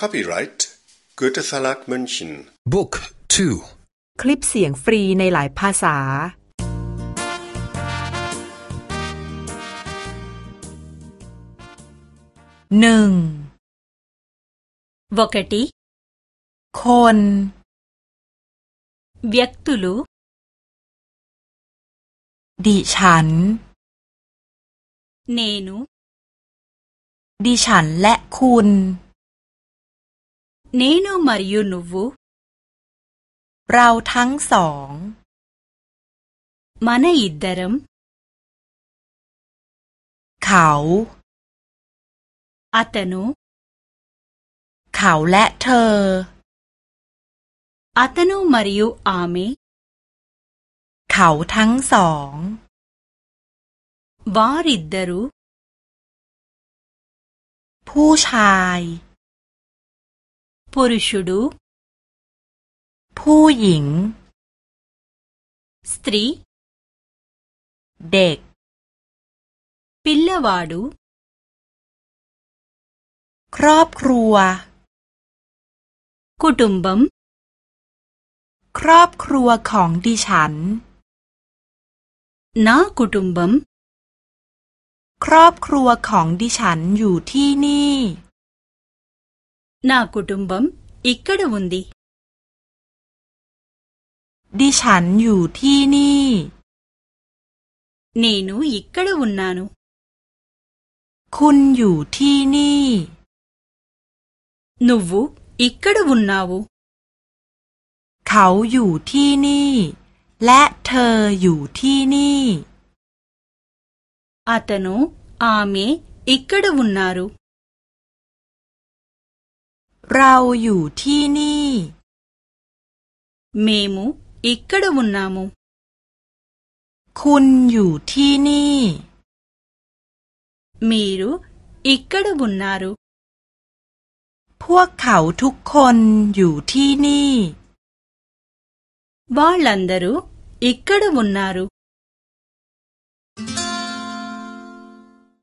Copyright Goethe Verlag München Book 2 คลิปเสียงฟรีในหลายภาษา หนึ่งวกติคนเวียกตุลุดิฉัน เนนุดิฉันและคุณ నేను మరియు నువ్వు เราทั้งสอง మన ఇద్దరం เขา అతను เขาและเธอ అతను మరియు ఆమె เขาทั้งสอง వారిద్దరూ ผู้ชาย పురుషుడు ผู้หญิง స్త్రీ เด็ก పిల్లవాడు ครอบครัว కుటుంబం ครอบครัวของดิฉัน నా కుటుంబం ครอบครัวของดิฉันอยู่ที่นี่ నా కుటుంబం ఇక్కడ ఉంది ดิฉันอยู่ที่นี่ నేను ఇక్కడ ఉన్నాను คุณอยู่ที่นี่ నువ్వు ఇక్కడ ఉన్నావు เขาอยู่ที่นี่ และเธออยู่ที่นี่ అతను ఆమె ఇక్కడ ఉన్నారు เราอยู่ที่นี่ మేము ఇక్కడ ఉన్నాము คุณอยู่ที่นี่ మీరు ఇక్కడ ఉన్నారు พวกเขาทุกคนอยู่ที่นี่ వాళ్ళందరూ ఇక్కడ ఉన్నారు